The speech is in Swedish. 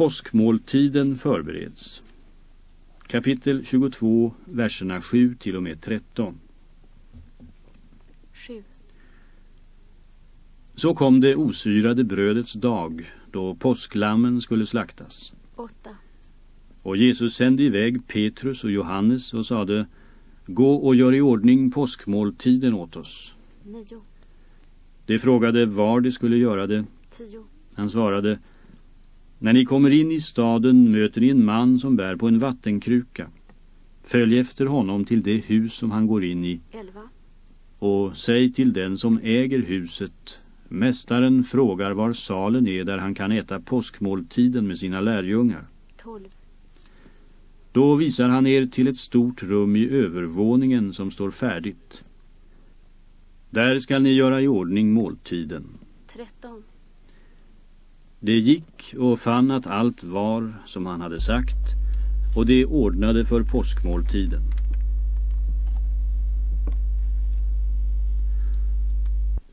Påskmåltiden förbereds. Kapitel 22, verserna 7 till och med 13. 7. Så kom det osyrade brödets dag, då påsklammen skulle slaktas. 8. Och Jesus sände iväg Petrus och Johannes och sade, Gå och gör i ordning påskmåltiden åt oss. 9. De frågade var de skulle göra det. 10. Han svarade, När ni kommer in i staden möter ni en man som bär på en vattenkruka. Följ efter honom till det hus som han går in i 11. och säg till den som äger huset Mästaren frågar var salen är där han kan äta påskmåltiden med sina lärjungar. 12. Då visar han er till ett stort rum i övervåningen som står färdigt. Där skall ni göra i ordning måltiden. 13. Det gick och fann att allt var som han hade sagt och det ordnade för påskmåltiden.